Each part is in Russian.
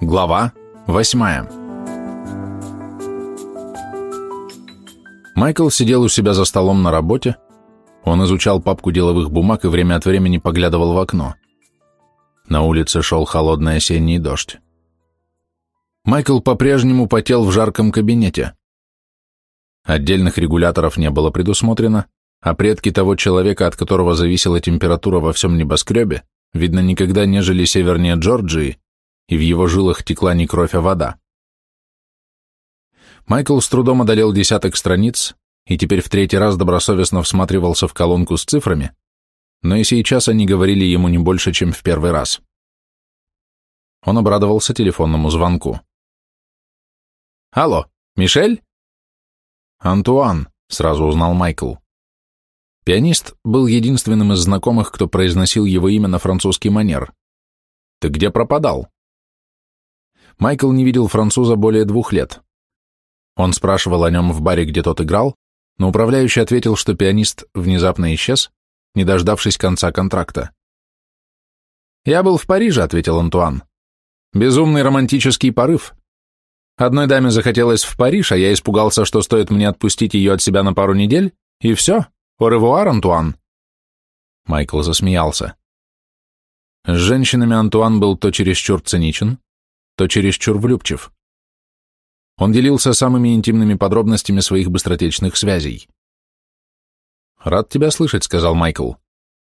Глава восьмая Майкл сидел у себя за столом на работе. Он изучал папку деловых бумаг и время от времени поглядывал в окно. На улице шел холодный осенний дождь. Майкл по-прежнему потел в жарком кабинете. Отдельных регуляторов не было предусмотрено, а предки того человека, от которого зависела температура во всем небоскребе, видно, никогда не жили севернее Джорджии, и в его жилах текла не кровь, а вода. Майкл с трудом одолел десяток страниц и теперь в третий раз добросовестно всматривался в колонку с цифрами, но и сейчас они говорили ему не больше, чем в первый раз. Он обрадовался телефонному звонку. «Алло, Мишель?» «Антуан», — сразу узнал Майкл. Пианист был единственным из знакомых, кто произносил его имя на французский манер. «Ты где пропадал?» Майкл не видел француза более двух лет. Он спрашивал о нем в баре, где тот играл, но управляющий ответил, что пианист внезапно исчез, не дождавшись конца контракта. «Я был в Париже», — ответил Антуан. «Безумный романтический порыв. Одной даме захотелось в Париж, а я испугался, что стоит мне отпустить ее от себя на пару недель, и все. Оревуар, Антуан». Майкл засмеялся. С женщинами Антуан был то чересчур циничен, то чересчур влюбчив. Он делился самыми интимными подробностями своих быстротечных связей. «Рад тебя слышать», — сказал Майкл.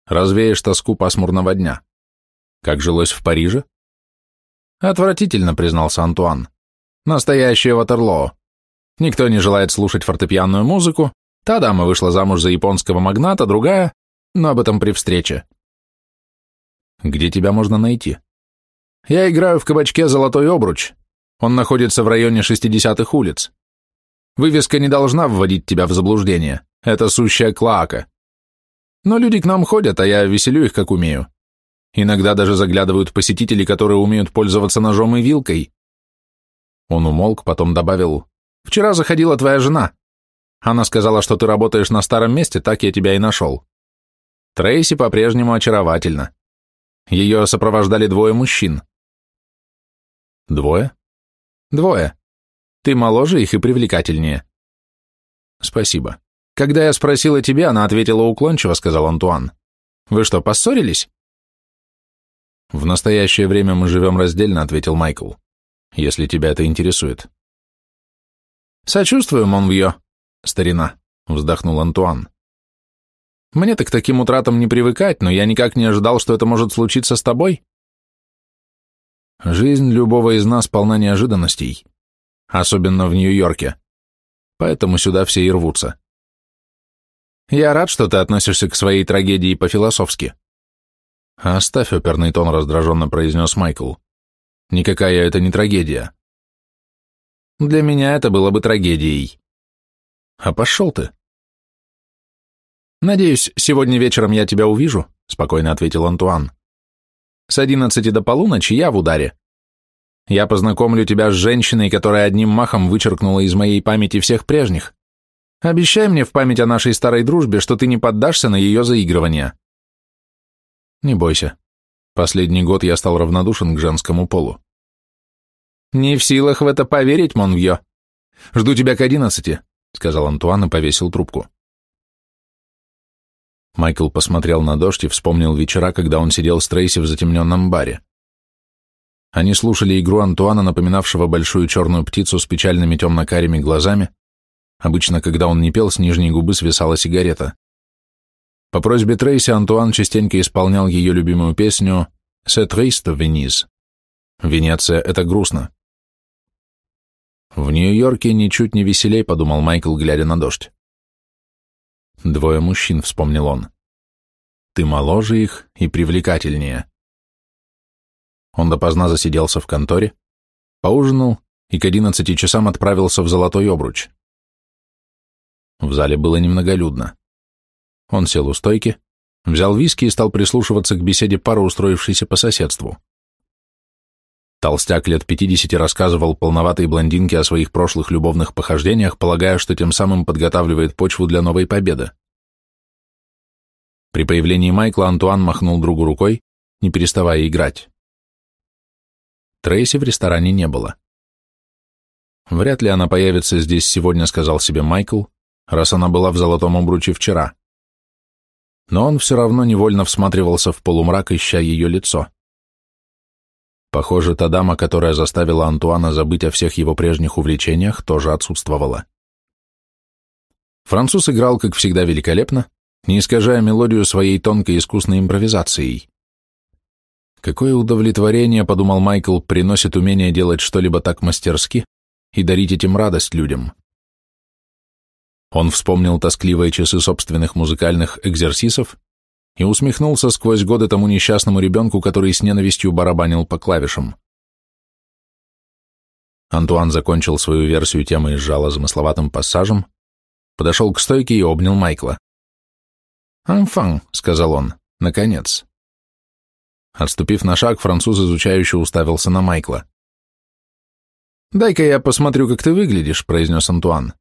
«Развеешь тоску пасмурного дня. Как жилось в Париже?» «Отвратительно», — признался Антуан. «Настоящее Ватерлоо. Никто не желает слушать фортепианную музыку. Та дама вышла замуж за японского магната, другая, но об этом при встрече». «Где тебя можно найти?» «Я играю в кабачке «Золотой обруч», он находится в районе 60-х улиц. Вывеска не должна вводить тебя в заблуждение. Это сущая клоака. Но люди к нам ходят, а я веселю их, как умею. Иногда даже заглядывают посетители, которые умеют пользоваться ножом и вилкой. Он умолк, потом добавил, «Вчера заходила твоя жена. Она сказала, что ты работаешь на старом месте, так я тебя и нашел. Трейси по-прежнему очаровательна. Ее сопровождали двое мужчин». «Двое?» Двое. Ты моложе их и привлекательнее. Спасибо. Когда я спросила тебя, она ответила уклончиво, сказал Антуан. Вы что, поссорились? В настоящее время мы живем раздельно, ответил Майкл. Если тебя это интересует. Сочувствую, Монвье, старина, вздохнул Антуан. Мне-то к таким утратам не привыкать, но я никак не ожидал, что это может случиться с тобой. Жизнь любого из нас полна неожиданностей, особенно в Нью-Йорке, поэтому сюда все и рвутся. Я рад, что ты относишься к своей трагедии по-философски. Оставь оперный тон, раздраженно произнес Майкл. Никакая это не трагедия. Для меня это было бы трагедией. А пошел ты. Надеюсь, сегодня вечером я тебя увижу, спокойно ответил Антуан. С одиннадцати до полуночи я в ударе. Я познакомлю тебя с женщиной, которая одним махом вычеркнула из моей памяти всех прежних. Обещай мне в память о нашей старой дружбе, что ты не поддашься на ее заигрывание. Не бойся. Последний год я стал равнодушен к женскому полу. Не в силах в это поверить, Монвье. Жду тебя к одиннадцати, сказал Антуан и повесил трубку. Майкл посмотрел на дождь и вспомнил вечера, когда он сидел с Трейси в затемненном баре. Они слушали игру Антуана, напоминавшего большую черную птицу с печальными темно-карими глазами. Обычно, когда он не пел, с нижней губы свисала сигарета. По просьбе Трейси Антуан частенько исполнял ее любимую песню «C'est triste, Venise». «Венеция — это грустно». В Нью-Йорке ничуть не веселей, подумал Майкл, глядя на дождь. Двое мужчин, вспомнил он. Ты моложе их и привлекательнее. Он допоздна засиделся в конторе, поужинал и к одиннадцати часам отправился в Золотой Обруч. В зале было немноголюдно. Он сел у стойки, взял виски и стал прислушиваться к беседе пары, устроившейся по соседству. Толстяк лет пятидесяти рассказывал полноватой блондинке о своих прошлых любовных похождениях, полагая, что тем самым подготавливает почву для новой победы. При появлении Майкла Антуан махнул другу рукой, не переставая играть. Трейси в ресторане не было. Вряд ли она появится здесь сегодня, сказал себе Майкл, раз она была в золотом обруче вчера. Но он все равно невольно всматривался в полумрак, ища ее лицо. Похоже, та дама, которая заставила Антуана забыть о всех его прежних увлечениях, тоже отсутствовала. Француз играл, как всегда, великолепно, не искажая мелодию своей тонкой искусной импровизацией. Какое удовлетворение, подумал Майкл, приносит умение делать что-либо так мастерски и дарить этим радость людям. Он вспомнил тоскливые часы собственных музыкальных экзерсисов и усмехнулся сквозь годы тому несчастному ребенку, который с ненавистью барабанил по клавишам. Антуан закончил свою версию темы и сжала замысловатым пассажем, подошел к стойке и обнял Майкла. «Анфан», — сказал он, — «наконец». Отступив на шаг, француз изучающе уставился на Майкла. «Дай-ка я посмотрю, как ты выглядишь», — произнес Антуан.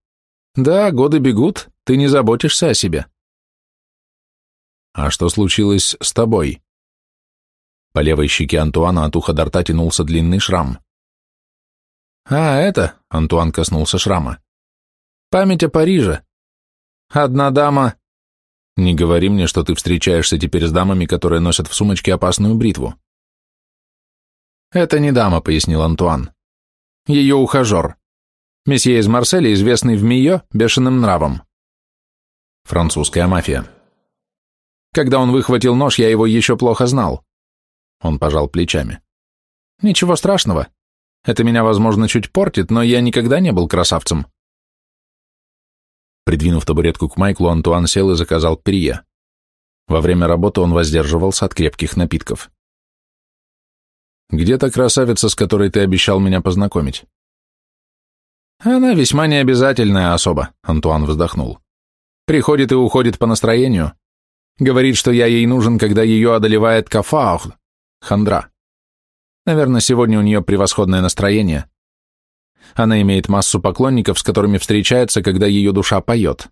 «Да, годы бегут, ты не заботишься о себе». «А что случилось с тобой?» По левой щеке Антуана от уха до рта тянулся длинный шрам. «А, это...» — Антуан коснулся шрама. «Память о Париже. Одна дама...» «Не говори мне, что ты встречаешься теперь с дамами, которые носят в сумочке опасную бритву». «Это не дама», — пояснил Антуан. «Ее ухажер. Месье из Марселя, известный в Мио бешеным нравом. Французская мафия. Когда он выхватил нож, я его еще плохо знал. Он пожал плечами. Ничего страшного. Это меня, возможно, чуть портит, но я никогда не был красавцем. Придвинув табуретку к Майклу, Антуан сел и заказал перье. Во время работы он воздерживался от крепких напитков. «Где та красавица, с которой ты обещал меня познакомить?» «Она весьма необязательная особа», — Антуан вздохнул. «Приходит и уходит по настроению. Говорит, что я ей нужен, когда ее одолевает кафаух, хандра. Наверное, сегодня у нее превосходное настроение. Она имеет массу поклонников, с которыми встречается, когда ее душа поет.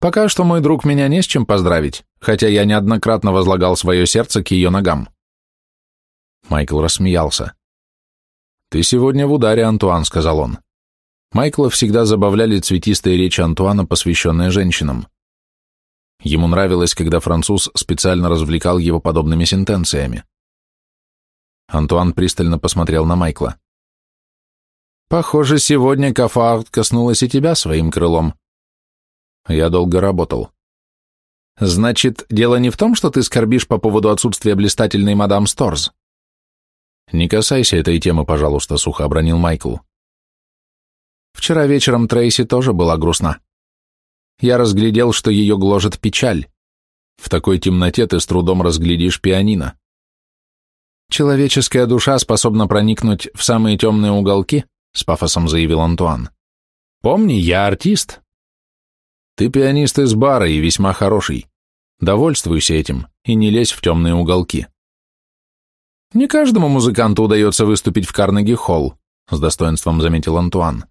Пока что, мой друг, меня не с чем поздравить, хотя я неоднократно возлагал свое сердце к ее ногам». Майкл рассмеялся. «Ты сегодня в ударе, Антуан», — сказал он. Майкла всегда забавляли цветистые речи Антуана, посвященные женщинам. Ему нравилось, когда француз специально развлекал его подобными сентенциями. Антуан пристально посмотрел на Майкла. «Похоже, сегодня Кафард коснулась и тебя своим крылом». «Я долго работал». «Значит, дело не в том, что ты скорбишь по поводу отсутствия блистательной мадам Сторз?» «Не касайся этой темы, пожалуйста», — сухо обронил Майкл. Вчера вечером Трейси тоже была грустна. Я разглядел, что ее гложет печаль. В такой темноте ты с трудом разглядишь пианино. Человеческая душа способна проникнуть в самые темные уголки, с пафосом заявил Антуан. Помни, я артист. Ты пианист из бара и весьма хороший. Довольствуйся этим и не лезь в темные уголки. Не каждому музыканту удается выступить в Карнеги-холл, с достоинством заметил Антуан.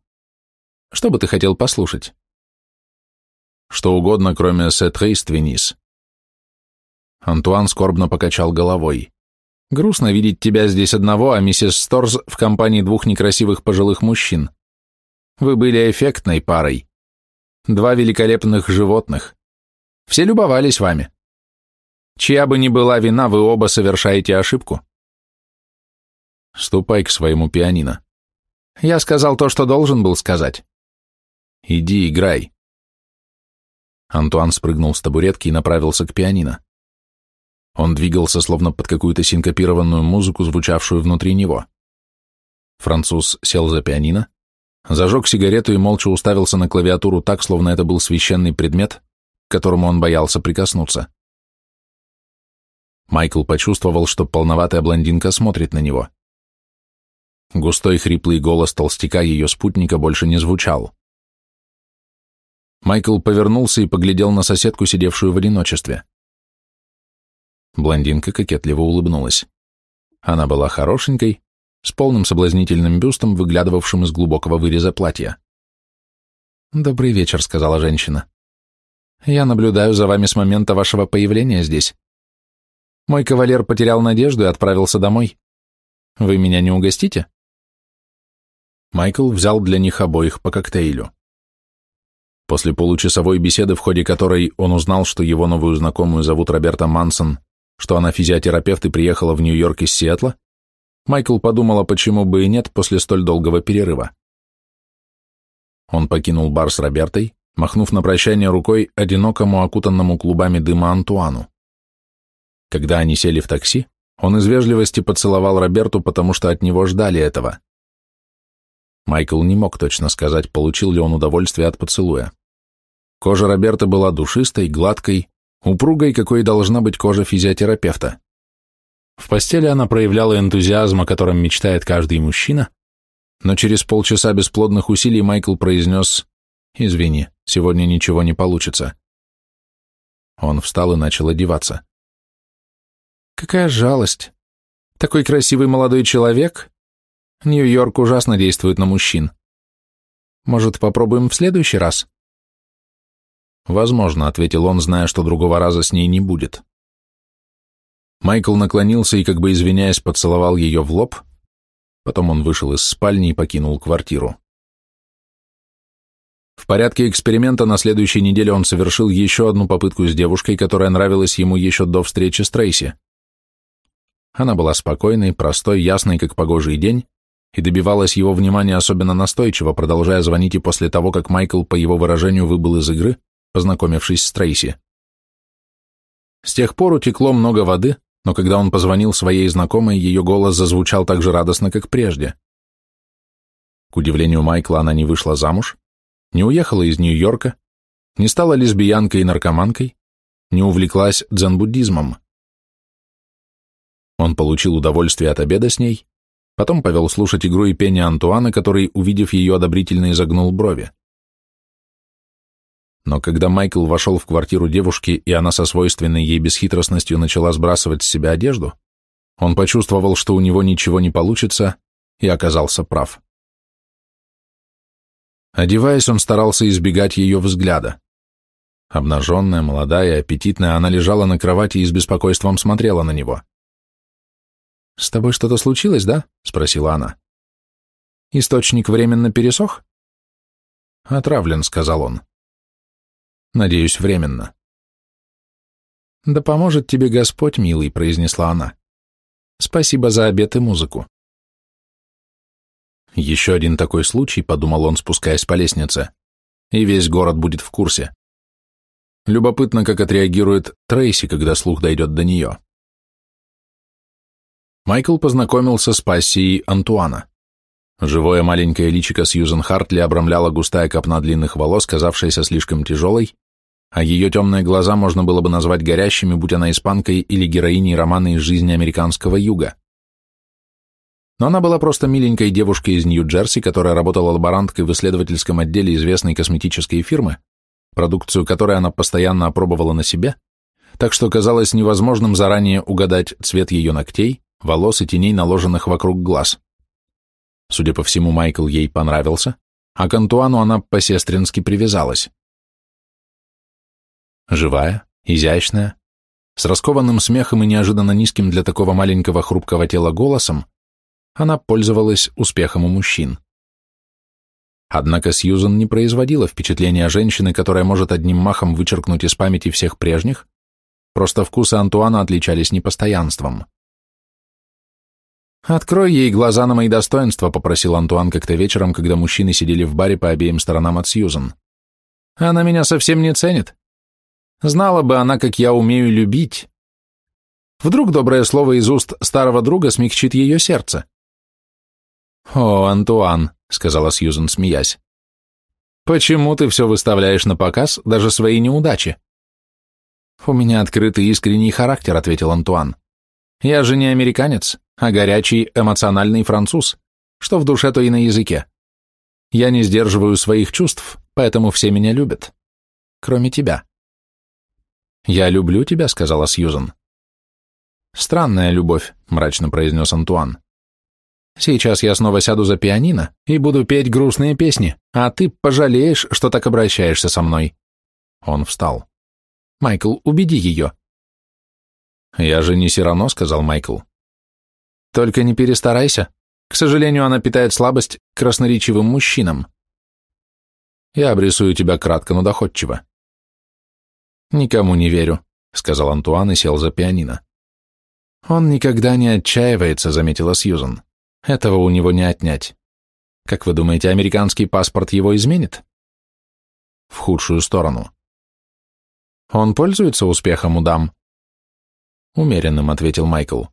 Что бы ты хотел послушать? Что угодно, кроме «C'est triste Venise». Антуан скорбно покачал головой. Грустно видеть тебя здесь одного, а миссис Сторз в компании двух некрасивых пожилых мужчин. Вы были эффектной парой. Два великолепных животных. Все любовались вами. Чья бы ни была вина, вы оба совершаете ошибку. Ступай к своему пианино. Я сказал то, что должен был сказать. Иди, играй. Антуан спрыгнул с табуретки и направился к пианино. Он двигался словно под какую-то синкопированную музыку, звучавшую внутри него. Француз сел за пианино, зажег сигарету и молча уставился на клавиатуру так, словно это был священный предмет, к которому он боялся прикоснуться. Майкл почувствовал, что полноватая блондинка смотрит на него. Густой хриплый голос толстяка ее спутника больше не звучал. Майкл повернулся и поглядел на соседку, сидевшую в одиночестве. Блондинка кокетливо улыбнулась. Она была хорошенькой, с полным соблазнительным бюстом, выглядывавшим из глубокого выреза платья. «Добрый вечер», — сказала женщина. «Я наблюдаю за вами с момента вашего появления здесь. Мой кавалер потерял надежду и отправился домой. Вы меня не угостите?» Майкл взял для них обоих по коктейлю. После получасовой беседы, в ходе которой он узнал, что его новую знакомую зовут Роберта Мансон, что она физиотерапевт и приехала в Нью-Йорк из Сиэтла, Майкл подумал, а почему бы и нет после столь долгого перерыва. Он покинул бар с Робертой, махнув на прощание рукой одинокому окутанному клубами дыма Антуану. Когда они сели в такси, он из вежливости поцеловал Роберту, потому что от него ждали этого. Майкл не мог точно сказать, получил ли он удовольствие от поцелуя. Кожа Роберта была душистой, гладкой, упругой, какой должна быть кожа физиотерапевта. В постели она проявляла энтузиазм, о котором мечтает каждый мужчина, но через полчаса бесплодных усилий Майкл произнес «Извини, сегодня ничего не получится». Он встал и начал одеваться. «Какая жалость! Такой красивый молодой человек, Нью-Йорк ужасно действует на мужчин. Может, попробуем в следующий раз? Возможно, ответил он, зная, что другого раза с ней не будет. Майкл наклонился и, как бы извиняясь, поцеловал ее в лоб. Потом он вышел из спальни и покинул квартиру. В порядке эксперимента на следующей неделе он совершил еще одну попытку с девушкой, которая нравилась ему еще до встречи с Трейси. Она была спокойной, простой, ясной, как погожий день, и добивалась его внимания особенно настойчиво, продолжая звонить и после того, как Майкл, по его выражению, выбыл из игры, познакомившись с Трейси. С тех пор утекло много воды, но когда он позвонил своей знакомой, ее голос зазвучал так же радостно, как прежде. К удивлению Майкла, она не вышла замуж, не уехала из Нью-Йорка, не стала лесбиянкой и наркоманкой, не увлеклась дзен-буддизмом. Он получил удовольствие от обеда с ней, Потом повел слушать игру и пение Антуана, который, увидев ее, одобрительно изогнул брови. Но когда Майкл вошел в квартиру девушки, и она со свойственной ей бесхитростностью начала сбрасывать с себя одежду, он почувствовал, что у него ничего не получится, и оказался прав. Одеваясь, он старался избегать ее взгляда. Обнаженная, молодая, аппетитная, она лежала на кровати и с беспокойством смотрела на него. «С тобой что-то случилось, да?» — спросила она. «Источник временно пересох?» «Отравлен», — сказал он. «Надеюсь, временно». «Да поможет тебе Господь, милый», — произнесла она. «Спасибо за обед и музыку». «Еще один такой случай», — подумал он, спускаясь по лестнице, «и весь город будет в курсе». Любопытно, как отреагирует Трейси, когда слух дойдет до нее. Майкл познакомился с пассией Антуана. Живое маленькое личико Сьюзен Хартли обрамляла густая копна длинных волос, казавшаяся слишком тяжелой, а ее темные глаза можно было бы назвать горящими, будь она испанкой или героиней романа из жизни американского юга. Но она была просто миленькой девушкой из Нью-Джерси, которая работала лаборанткой в исследовательском отделе известной косметической фирмы, продукцию которой она постоянно опробовала на себе, так что казалось невозможным заранее угадать цвет ее ногтей, волос и теней, наложенных вокруг глаз. Судя по всему, Майкл ей понравился, а к Антуану она по-сестрински привязалась. Живая, изящная, с раскованным смехом и неожиданно низким для такого маленького хрупкого тела голосом, она пользовалась успехом у мужчин. Однако Сьюзен не производила впечатления женщины, которая может одним махом вычеркнуть из памяти всех прежних, просто вкусы Антуана отличались непостоянством. «Открой ей глаза на мои достоинства», — попросил Антуан как-то вечером, когда мужчины сидели в баре по обеим сторонам от Сьюзан. «Она меня совсем не ценит. Знала бы она, как я умею любить. Вдруг доброе слово из уст старого друга смягчит ее сердце». «О, Антуан», — сказала Сьюзан, смеясь. «Почему ты все выставляешь на показ, даже свои неудачи?» «У меня открытый искренний характер», — ответил Антуан. «Я же не американец а горячий, эмоциональный француз, что в душе, то и на языке. Я не сдерживаю своих чувств, поэтому все меня любят. Кроме тебя. «Я люблю тебя», — сказала Сьюзан. «Странная любовь», — мрачно произнес Антуан. «Сейчас я снова сяду за пианино и буду петь грустные песни, а ты пожалеешь, что так обращаешься со мной». Он встал. «Майкл, убеди ее». «Я же не Сирано», — сказал Майкл. «Только не перестарайся. К сожалению, она питает слабость к красноречивым мужчинам. Я обрисую тебя кратко, но доходчиво». «Никому не верю», — сказал Антуан и сел за пианино. «Он никогда не отчаивается», — заметила Сьюзан. «Этого у него не отнять. Как вы думаете, американский паспорт его изменит?» «В худшую сторону». «Он пользуется успехом у дам?» «Умеренным», — ответил Майкл.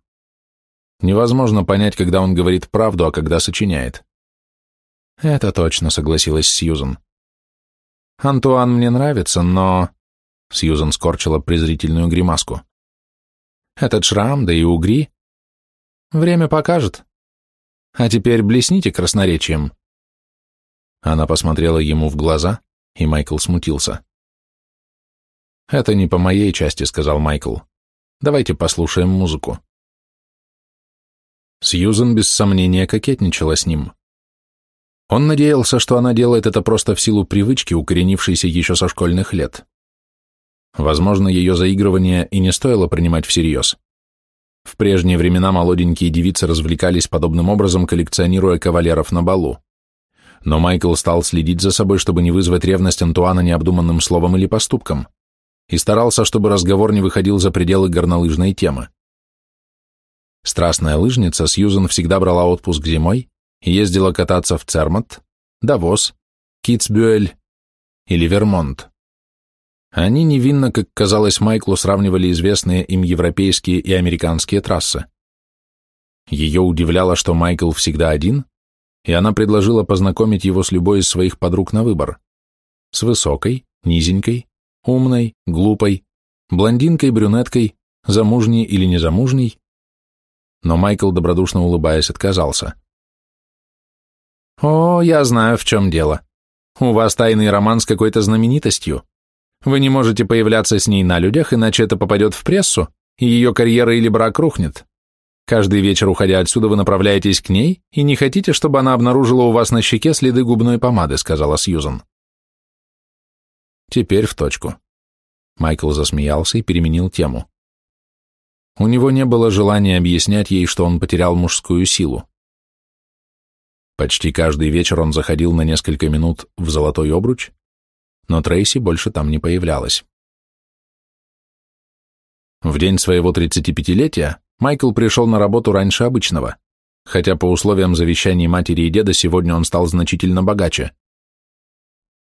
«Невозможно понять, когда он говорит правду, а когда сочиняет». «Это точно», — согласилась Сьюзан. «Антуан мне нравится, но...» Сьюзан скорчила презрительную гримаску. «Этот шрам, да и угри. Время покажет. А теперь блесните красноречием». Она посмотрела ему в глаза, и Майкл смутился. «Это не по моей части», — сказал Майкл. Давайте послушаем музыку. Сьюзен без сомнения кокетничала с ним. Он надеялся, что она делает это просто в силу привычки, укоренившейся еще со школьных лет. Возможно, ее заигрывание и не стоило принимать всерьез. В прежние времена молоденькие девицы развлекались подобным образом, коллекционируя кавалеров на балу. Но Майкл стал следить за собой, чтобы не вызвать ревность Антуана необдуманным словом или поступком и старался, чтобы разговор не выходил за пределы горнолыжной темы. Страстная лыжница Сьюзен всегда брала отпуск зимой и ездила кататься в Цермат, Давос, Китсбюэль или Вермонт. Они невинно, как казалось Майклу, сравнивали известные им европейские и американские трассы. Ее удивляло, что Майкл всегда один, и она предложила познакомить его с любой из своих подруг на выбор. С высокой, низенькой, умной, глупой, блондинкой, брюнеткой, замужней или незамужней, но Майкл, добродушно улыбаясь, отказался. «О, я знаю, в чем дело. У вас тайный роман с какой-то знаменитостью. Вы не можете появляться с ней на людях, иначе это попадет в прессу, и ее карьера или брак рухнет. Каждый вечер, уходя отсюда, вы направляетесь к ней и не хотите, чтобы она обнаружила у вас на щеке следы губной помады», сказала Сьюзан. Теперь в точку. Майкл засмеялся и переменил тему. У него не было желания объяснять ей, что он потерял мужскую силу. Почти каждый вечер он заходил на несколько минут в золотой обруч, но Трейси больше там не появлялась. В день своего 35-летия Майкл пришел на работу раньше обычного, хотя по условиям завещаний матери и деда сегодня он стал значительно богаче.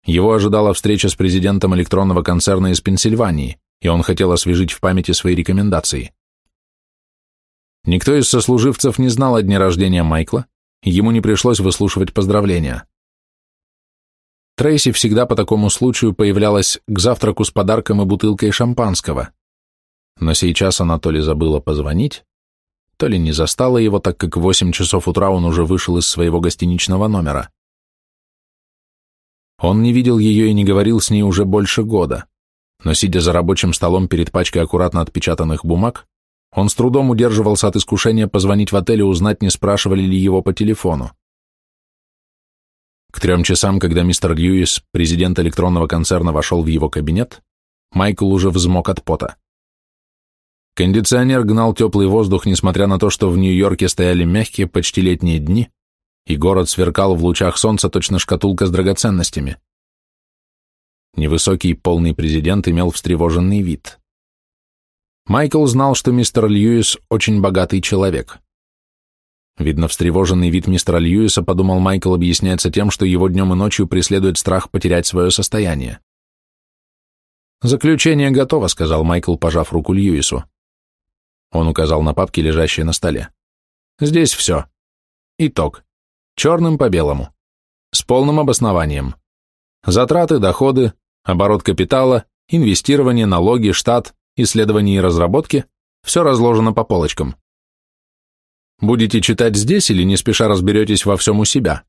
Его ожидала встреча с президентом электронного концерна из Пенсильвании, и он хотел освежить в памяти свои рекомендации. Никто из сослуживцев не знал о дне рождения Майкла, ему не пришлось выслушивать поздравления. Трейси всегда по такому случаю появлялась к завтраку с подарком и бутылкой шампанского. Но сейчас она то ли забыла позвонить, то ли не застала его, так как в восемь часов утра он уже вышел из своего гостиничного номера. Он не видел ее и не говорил с ней уже больше года, но, сидя за рабочим столом перед пачкой аккуратно отпечатанных бумаг, он с трудом удерживался от искушения позвонить в отель и узнать, не спрашивали ли его по телефону. К трем часам, когда мистер Льюис, президент электронного концерна, вошел в его кабинет, Майкл уже взмок от пота. Кондиционер гнал теплый воздух, несмотря на то, что в Нью-Йорке стояли мягкие, почти летние дни, и город сверкал в лучах солнца точно шкатулка с драгоценностями. Невысокий полный президент имел встревоженный вид. Майкл знал, что мистер Льюис очень богатый человек. Видно, встревоженный вид мистера Льюиса, подумал Майкл, объясняется тем, что его днем и ночью преследует страх потерять свое состояние. «Заключение готово», — сказал Майкл, пожав руку Льюису. Он указал на папки, лежащие на столе. «Здесь все. Итог. Черным по белому. С полным обоснованием. Затраты, доходы, оборот капитала, инвестирование, налоги, штат, исследования и разработки – все разложено по полочкам. Будете читать здесь или не спеша разберетесь во всем у себя?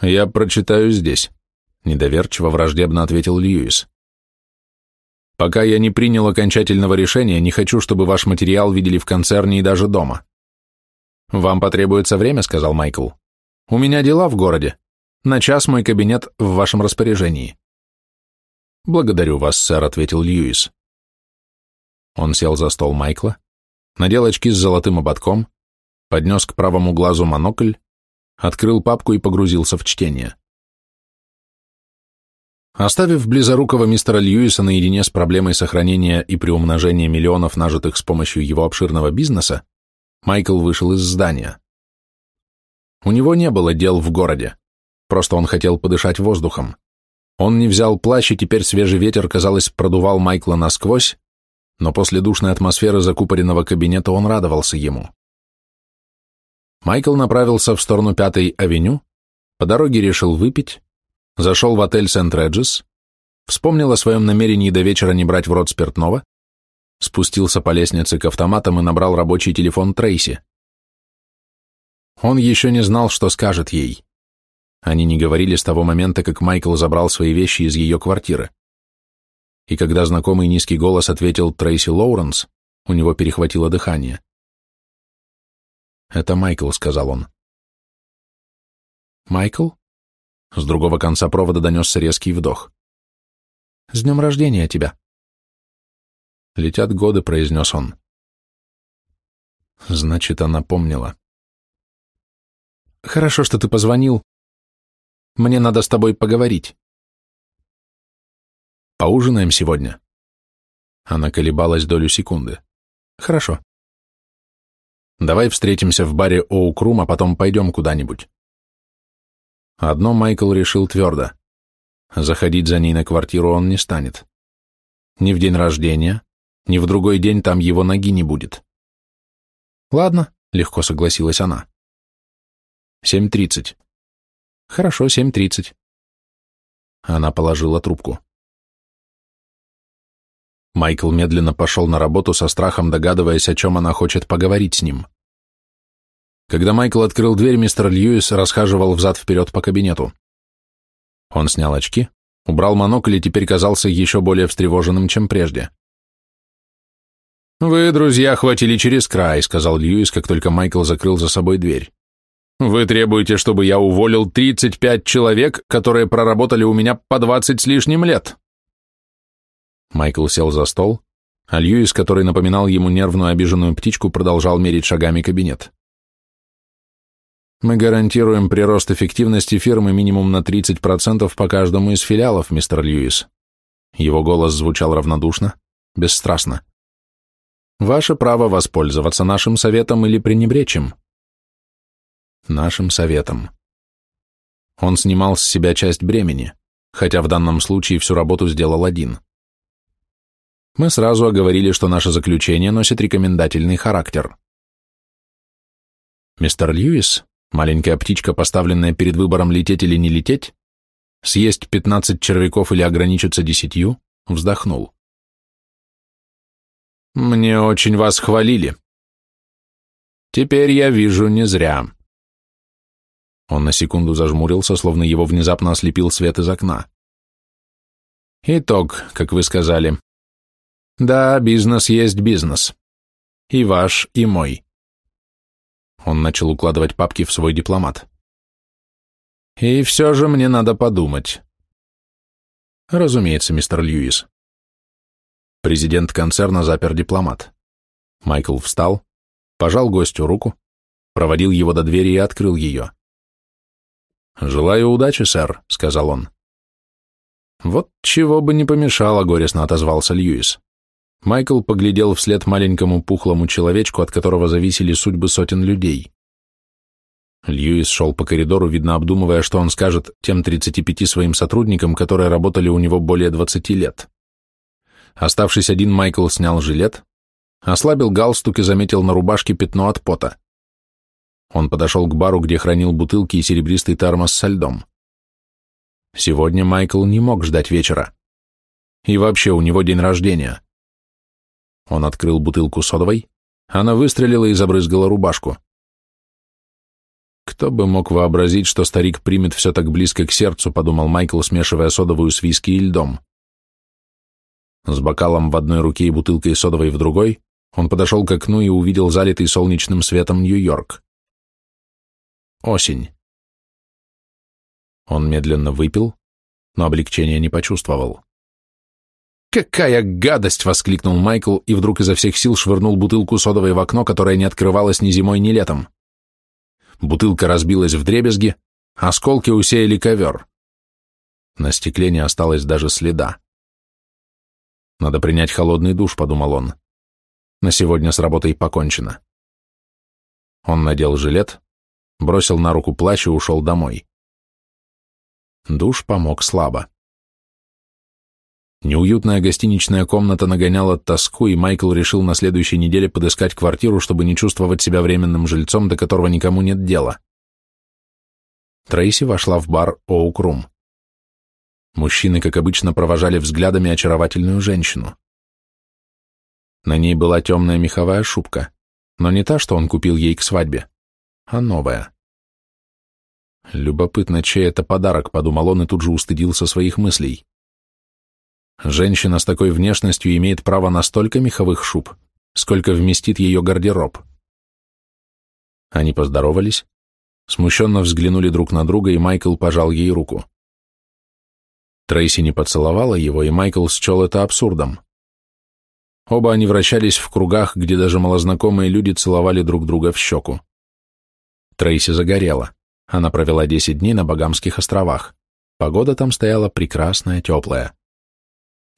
Я прочитаю здесь, недоверчиво враждебно ответил Льюис. Пока я не принял окончательного решения, не хочу, чтобы ваш материал видели в концерне и даже дома. «Вам потребуется время», — сказал Майкл. «У меня дела в городе. На час мой кабинет в вашем распоряжении». «Благодарю вас, сэр», — ответил Льюис. Он сел за стол Майкла, надел очки с золотым ободком, поднес к правому глазу монокль, открыл папку и погрузился в чтение. Оставив близорукого мистера Льюиса наедине с проблемой сохранения и приумножения миллионов, нажитых с помощью его обширного бизнеса, Майкл вышел из здания. У него не было дел в городе, просто он хотел подышать воздухом. Он не взял плащ, и теперь свежий ветер, казалось, продувал Майкла насквозь, но после душной атмосферы закупоренного кабинета он радовался ему. Майкл направился в сторону Пятой авеню, по дороге решил выпить, зашел в отель Сент-Реджес, вспомнил о своем намерении до вечера не брать в рот спиртного, спустился по лестнице к автоматам и набрал рабочий телефон Трейси. Он еще не знал, что скажет ей. Они не говорили с того момента, как Майкл забрал свои вещи из ее квартиры. И когда знакомый низкий голос ответил Трейси Лоуренс, у него перехватило дыхание. «Это Майкл», — сказал он. «Майкл?» С другого конца провода донесся резкий вдох. «С днем рождения тебя!» «Летят годы», — произнес он. Значит, она помнила. «Хорошо, что ты позвонил. Мне надо с тобой поговорить». «Поужинаем сегодня?» Она колебалась долю секунды. «Хорошо. Давай встретимся в баре Оукрум, а потом пойдем куда-нибудь». Одно Майкл решил твердо. Заходить за ней на квартиру он не станет. Ни в день рождения, ни в другой день там его ноги не будет. Ладно, легко согласилась она. Семь тридцать. Хорошо, семь тридцать. Она положила трубку. Майкл медленно пошел на работу со страхом, догадываясь, о чем она хочет поговорить с ним. Когда Майкл открыл дверь, мистер Льюис расхаживал взад-вперед по кабинету. Он снял очки, убрал монокль и теперь казался еще более встревоженным, чем прежде. «Вы, друзья, хватили через край», — сказал Льюис, как только Майкл закрыл за собой дверь. «Вы требуете, чтобы я уволил 35 человек, которые проработали у меня по 20 с лишним лет?» Майкл сел за стол, а Льюис, который напоминал ему нервную обиженную птичку, продолжал мерить шагами кабинет. Мы гарантируем прирост эффективности фирмы минимум на 30% по каждому из филиалов, мистер Льюис. Его голос звучал равнодушно, бесстрастно. Ваше право воспользоваться нашим советом или пренебречь им. Нашим советом. Он снимал с себя часть бремени, хотя в данном случае всю работу сделал один. Мы сразу оговорили, что наше заключение носит рекомендательный характер. Мистер Льюис, Маленькая птичка, поставленная перед выбором лететь или не лететь, съесть пятнадцать червяков или ограничиться десятью, вздохнул. «Мне очень вас хвалили. Теперь я вижу не зря». Он на секунду зажмурился, словно его внезапно ослепил свет из окна. «Итог, как вы сказали. Да, бизнес есть бизнес. И ваш, и мой. Он начал укладывать папки в свой дипломат. «И все же мне надо подумать». «Разумеется, мистер Льюис». Президент концерна запер дипломат. Майкл встал, пожал гостю руку, проводил его до двери и открыл ее. «Желаю удачи, сэр», — сказал он. «Вот чего бы не помешало», — горестно отозвался Льюис. Майкл поглядел вслед маленькому пухлому человечку, от которого зависели судьбы сотен людей. Льюис шел по коридору, видно обдумывая, что он скажет тем 35 своим сотрудникам, которые работали у него более 20 лет. Оставшись один, Майкл снял жилет, ослабил галстук и заметил на рубашке пятно от пота. Он подошел к бару, где хранил бутылки и серебристый термос со льдом. Сегодня Майкл не мог ждать вечера. И вообще у него день рождения. Он открыл бутылку содовой, она выстрелила и забрызгала рубашку. Кто бы мог вообразить, что старик примет все так близко к сердцу, подумал Майкл, смешивая содовую с виски и льдом. С бокалом в одной руке и бутылкой содовой в другой, он подошел к окну и увидел залитый солнечным светом Нью-Йорк. Осень. Он медленно выпил, но облегчения не почувствовал. «Какая гадость!» — воскликнул Майкл и вдруг изо всех сил швырнул бутылку содовой в окно, которое не открывалось ни зимой, ни летом. Бутылка разбилась в дребезги, осколки усеяли ковер. На стекле не осталось даже следа. «Надо принять холодный душ», — подумал он. «На сегодня с работой покончено». Он надел жилет, бросил на руку плащ и ушел домой. Душ помог слабо. Неуютная гостиничная комната нагоняла тоску, и Майкл решил на следующей неделе подыскать квартиру, чтобы не чувствовать себя временным жильцом, до которого никому нет дела. Трейси вошла в бар Оукрум. Мужчины, как обычно, провожали взглядами очаровательную женщину. На ней была темная меховая шубка, но не та, что он купил ей к свадьбе, а новая. Любопытно, чей это подарок, подумал он и тут же устыдился своих мыслей. Женщина с такой внешностью имеет право на столько меховых шуб, сколько вместит ее гардероб. Они поздоровались, смущенно взглянули друг на друга, и Майкл пожал ей руку. Трейси не поцеловала его, и Майкл счел это абсурдом. Оба они вращались в кругах, где даже малознакомые люди целовали друг друга в щеку. Трейси загорела. Она провела 10 дней на Багамских островах. Погода там стояла прекрасная, теплая.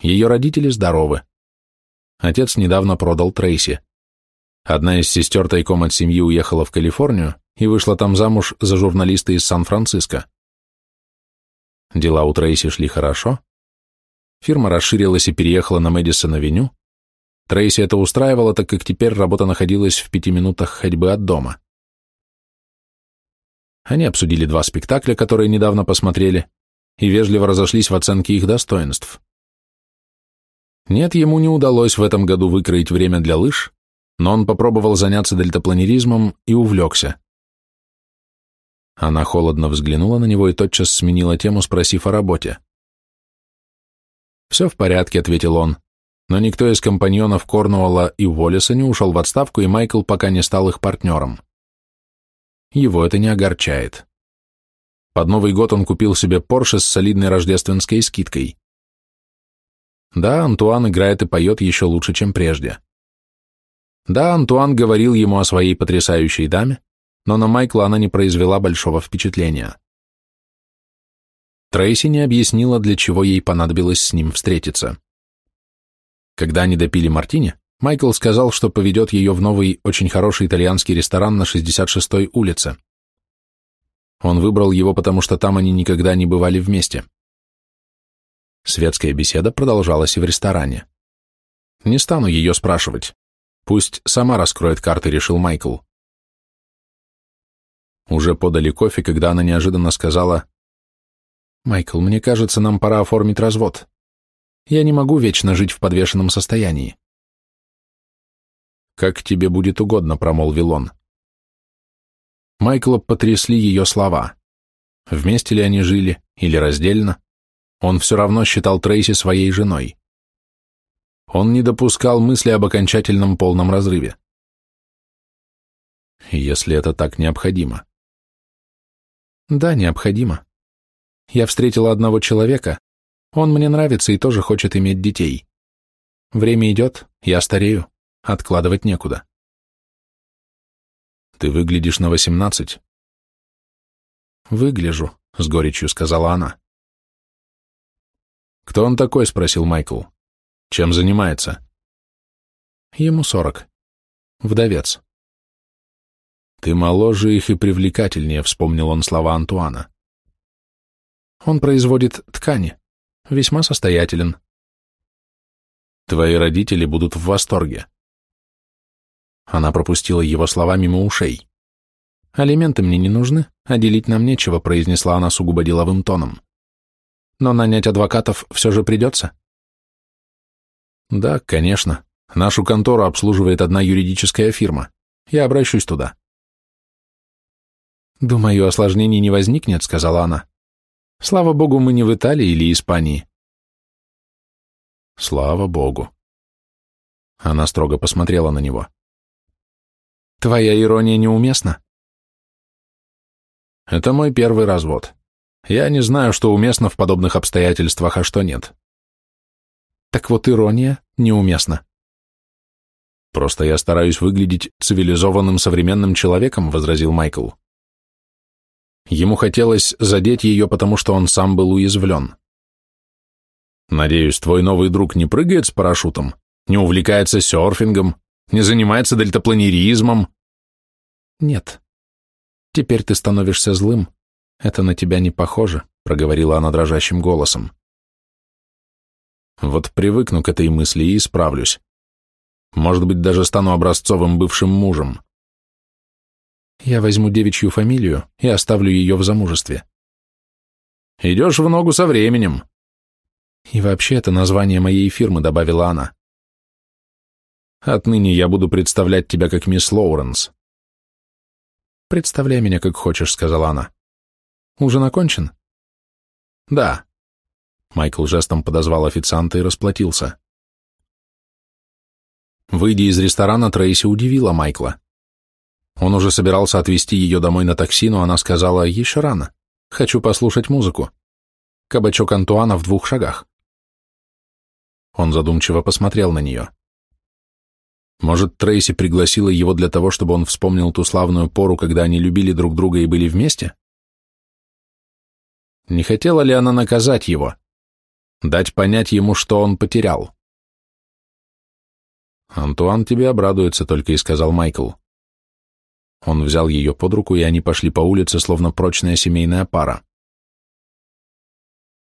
Ее родители здоровы. Отец недавно продал Трейси. Одна из сестер тайком от семьи уехала в Калифорнию и вышла там замуж за журналиста из Сан-Франциско. Дела у Трейси шли хорошо. Фирма расширилась и переехала на Мэдисон-авеню. Трейси это устраивало, так как теперь работа находилась в пяти минутах ходьбы от дома. Они обсудили два спектакля, которые недавно посмотрели, и вежливо разошлись в оценке их достоинств. Нет, ему не удалось в этом году выкроить время для лыж, но он попробовал заняться дельтапланеризмом и увлекся. Она холодно взглянула на него и тотчас сменила тему, спросив о работе. «Все в порядке», — ответил он, но никто из компаньонов Корнуолла и Уоллеса не ушел в отставку, и Майкл пока не стал их партнером. Его это не огорчает. Под Новый год он купил себе Порше с солидной рождественской скидкой. Да, Антуан играет и поет еще лучше, чем прежде. Да, Антуан говорил ему о своей потрясающей даме, но на Майкла она не произвела большого впечатления. Трейси не объяснила, для чего ей понадобилось с ним встретиться. Когда они допили мартини, Майкл сказал, что поведет ее в новый, очень хороший итальянский ресторан на 66-й улице. Он выбрал его, потому что там они никогда не бывали вместе. Светская беседа продолжалась и в ресторане. Не стану ее спрашивать. Пусть сама раскроет карты, решил Майкл. Уже подали кофе, когда она неожиданно сказала, «Майкл, мне кажется, нам пора оформить развод. Я не могу вечно жить в подвешенном состоянии». «Как тебе будет угодно», — промолвил он. Майкла потрясли ее слова. Вместе ли они жили, или раздельно, он все равно считал Трейси своей женой. Он не допускал мысли об окончательном полном разрыве. Если это так необходимо. Да, необходимо. Я встретила одного человека, он мне нравится и тоже хочет иметь детей. Время идет, я старею. Откладывать некуда. Ты выглядишь на восемнадцать. Выгляжу, с горечью сказала она. Кто он такой? спросил Майкл. Чем занимается? Ему сорок. Вдовец. Ты моложе их и привлекательнее, вспомнил он слова Антуана. Он производит ткани, весьма состоятелен. Твои родители будут в восторге. Она пропустила его слова мимо ушей. «Алименты мне не нужны, а делить нам нечего», произнесла она сугубо деловым тоном. «Но нанять адвокатов все же придется?» «Да, конечно. Нашу контору обслуживает одна юридическая фирма. Я обращусь туда». «Думаю, осложнений не возникнет», — сказала она. «Слава богу, мы не в Италии или Испании». «Слава богу». Она строго посмотрела на него. Твоя ирония неуместна. Это мой первый развод. Я не знаю, что уместно в подобных обстоятельствах, а что нет. Так вот ирония неуместна. Просто я стараюсь выглядеть цивилизованным современным человеком, возразил Майкл. Ему хотелось задеть ее, потому что он сам был уязвлен. Надеюсь, твой новый друг не прыгает с парашютом, не увлекается серфингом, не занимается дельтапланеризмом? Нет. Теперь ты становишься злым. Это на тебя не похоже, проговорила она дрожащим голосом. Вот привыкну к этой мысли и исправлюсь. Может быть, даже стану образцовым бывшим мужем. Я возьму девичью фамилию и оставлю ее в замужестве. Идешь в ногу со временем. И вообще это название моей фирмы, добавила она. Отныне я буду представлять тебя как мисс Лоуренс. Представляй меня как хочешь, сказала она. Ужин окончен? Да. Майкл жестом подозвал официанта и расплатился. Выйдя из ресторана, Трейси удивила Майкла. Он уже собирался отвезти ее домой на такси, но она сказала, еще рано. Хочу послушать музыку. Кабачок Антуана в двух шагах. Он задумчиво посмотрел на нее. Может, Трейси пригласила его для того, чтобы он вспомнил ту славную пору, когда они любили друг друга и были вместе? Не хотела ли она наказать его? Дать понять ему, что он потерял? «Антуан тебе обрадуется только», — и сказал Майкл. Он взял ее под руку, и они пошли по улице, словно прочная семейная пара.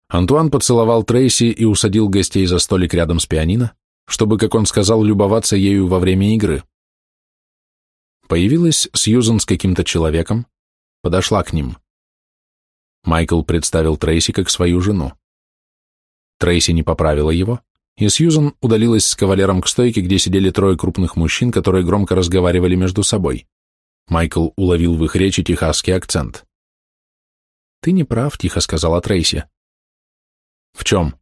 Антуан поцеловал Трейси и усадил гостей за столик рядом с пианино, чтобы, как он сказал, любоваться ею во время игры. Появилась Сьюзан с каким-то человеком, подошла к ним. Майкл представил Трейси как свою жену. Трейси не поправила его, и Сьюзан удалилась с кавалером к стойке, где сидели трое крупных мужчин, которые громко разговаривали между собой. Майкл уловил в их речи техасский акцент. «Ты не прав», — тихо сказала Трейси. «В чем?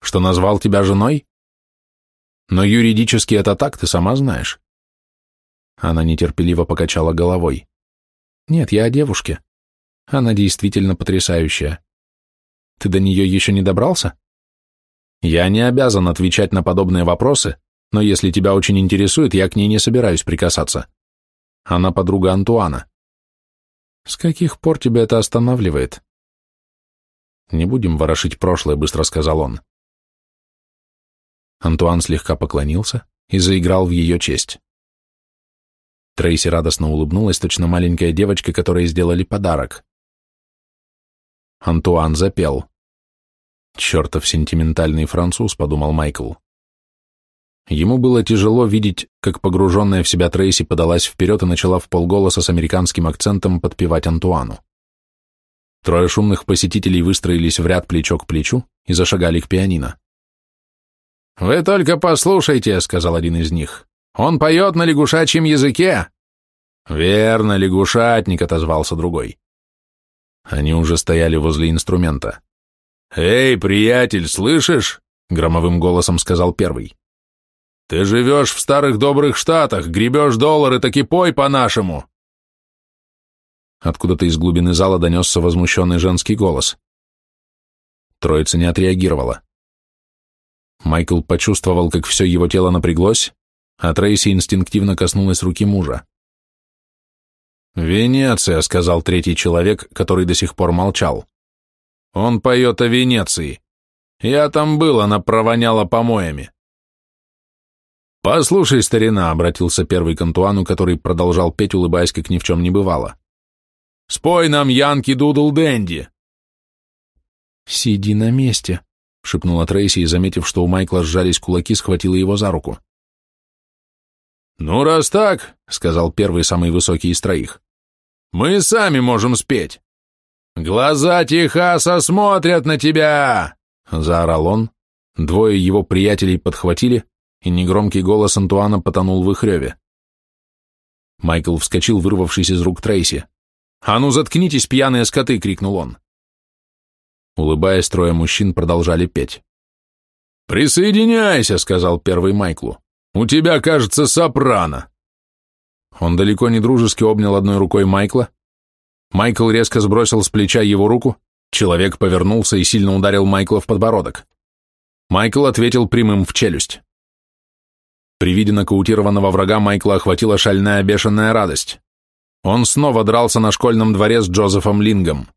Что назвал тебя женой? Но юридически это так, ты сама знаешь». Она нетерпеливо покачала головой. «Нет, я о девушке. Она действительно потрясающая. Ты до нее еще не добрался?» «Я не обязан отвечать на подобные вопросы, но если тебя очень интересует, я к ней не собираюсь прикасаться. Она подруга Антуана. С каких пор тебя это останавливает? Не будем ворошить прошлое, быстро сказал он. Антуан слегка поклонился и заиграл в ее честь. Трейси радостно улыбнулась, точно маленькая девочка, которой сделали подарок. Антуан запел. «Чертов сентиментальный француз», — подумал Майкл. Ему было тяжело видеть, как погруженная в себя Трейси подалась вперед и начала в полголоса с американским акцентом подпевать Антуану. Трое шумных посетителей выстроились в ряд плечо к плечу и зашагали к пианино. «Вы только послушайте», — сказал один из них. «Он поет на лягушачьем языке». «Верно, лягушатник», — отозвался другой. Они уже стояли возле инструмента. «Эй, приятель, слышишь?» — громовым голосом сказал первый. Ты живешь в старых добрых штатах, гребешь доллары, так и пой по-нашему. Откуда-то из глубины зала донесся возмущенный женский голос. Троица не отреагировала. Майкл почувствовал, как все его тело напряглось, а Трейси инстинктивно коснулась руки мужа. «Венеция», — сказал третий человек, который до сих пор молчал. «Он поет о Венеции. Я там был, она провоняла помоями. «Послушай, старина», — обратился первый к Антуану, который продолжал петь, улыбаясь, как ни в чем не бывало. «Спой нам, Янки Дудл Дэнди!» «Сиди на месте», — шепнула Трейси и, заметив, что у Майкла сжались кулаки, схватила его за руку. «Ну, раз так», — сказал первый, самый высокий из троих, — «мы сами можем спеть. Глаза Техаса смотрят на тебя!» — заорал он. Двое его приятелей подхватили, и негромкий голос Антуана потонул в их реве. Майкл вскочил, вырвавшись из рук Трейси. «А ну, заткнитесь, пьяные скоты!» — крикнул он. Улыбаясь, трое мужчин продолжали петь. «Присоединяйся!» — сказал первый Майклу. «У тебя, кажется, сопрано!» Он далеко не дружески обнял одной рукой Майкла. Майкл резко сбросил с плеча его руку, человек повернулся и сильно ударил Майкла в подбородок. Майкл ответил прямым в челюсть. При виде нокаутированного врага Майкла охватила шальная бешеная радость. Он снова дрался на школьном дворе с Джозефом Лингом.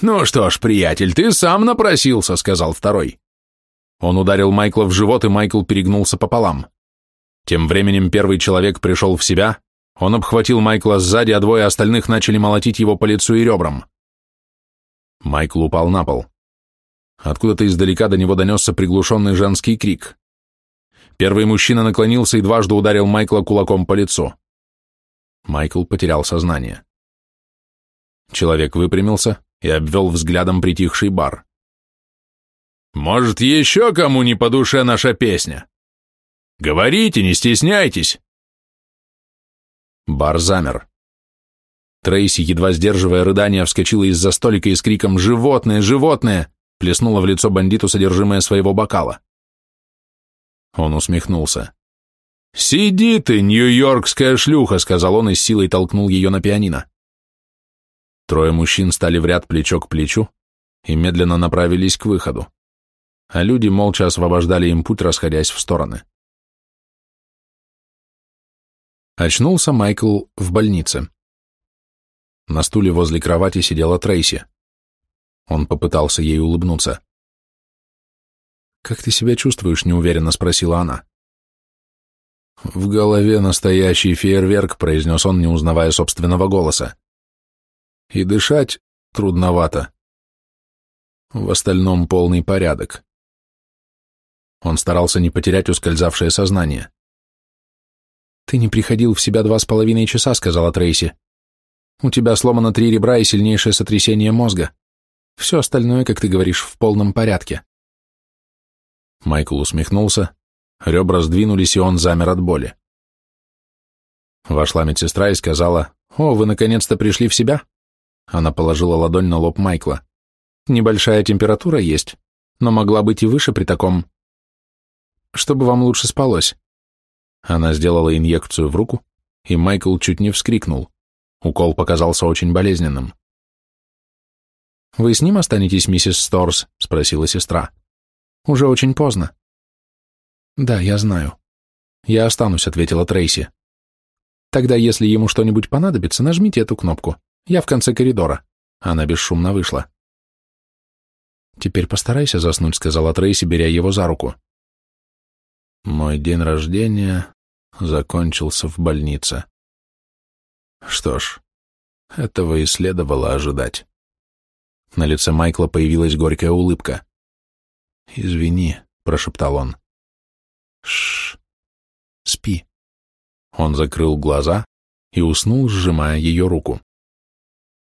«Ну что ж, приятель, ты сам напросился», — сказал второй. Он ударил Майкла в живот, и Майкл перегнулся пополам. Тем временем первый человек пришел в себя, он обхватил Майкла сзади, а двое остальных начали молотить его по лицу и ребрам. Майкл упал на пол. Откуда-то издалека до него донесся приглушенный женский крик. Первый мужчина наклонился и дважды ударил Майкла кулаком по лицу. Майкл потерял сознание. Человек выпрямился и обвел взглядом притихший бар. «Может, еще кому не по душе наша песня? Говорите, не стесняйтесь!» Бар замер. Трейси, едва сдерживая рыдания, вскочила из-за столика и с криком «Животное! Животное!» плеснула в лицо бандиту содержимое своего бокала. Он усмехнулся. «Сиди ты, нью-йоркская шлюха!» — сказал он и с силой толкнул ее на пианино. Трое мужчин стали в ряд плечо к плечу и медленно направились к выходу, а люди молча освобождали им путь, расходясь в стороны. Очнулся Майкл в больнице. На стуле возле кровати сидела Трейси. Он попытался ей улыбнуться. «Как ты себя чувствуешь?» — неуверенно спросила она. «В голове настоящий фейерверк», — произнес он, не узнавая собственного голоса. «И дышать трудновато. В остальном полный порядок». Он старался не потерять ускользавшее сознание. «Ты не приходил в себя два с половиной часа», — сказала Трейси. «У тебя сломано три ребра и сильнейшее сотрясение мозга. Все остальное, как ты говоришь, в полном порядке». Майкл усмехнулся, Ребра сдвинулись, и он замер от боли. Вошла медсестра и сказала, «О, вы наконец-то пришли в себя?» Она положила ладонь на лоб Майкла. «Небольшая температура есть, но могла быть и выше при таком...» «Чтобы вам лучше спалось». Она сделала инъекцию в руку, и Майкл чуть не вскрикнул. Укол показался очень болезненным. «Вы с ним останетесь, миссис Сторс?» — спросила сестра. «Уже очень поздно». «Да, я знаю». «Я останусь», — ответила Трейси. «Тогда, если ему что-нибудь понадобится, нажмите эту кнопку. Я в конце коридора». Она бесшумно вышла. «Теперь постарайся заснуть», — сказала Трейси, беря его за руку. Мой день рождения закончился в больнице. Что ж, этого и следовало ожидать. На лице Майкла появилась горькая улыбка. «Извини», — прошептал он. Шш. Спи. Он закрыл глаза и уснул, сжимая ее руку.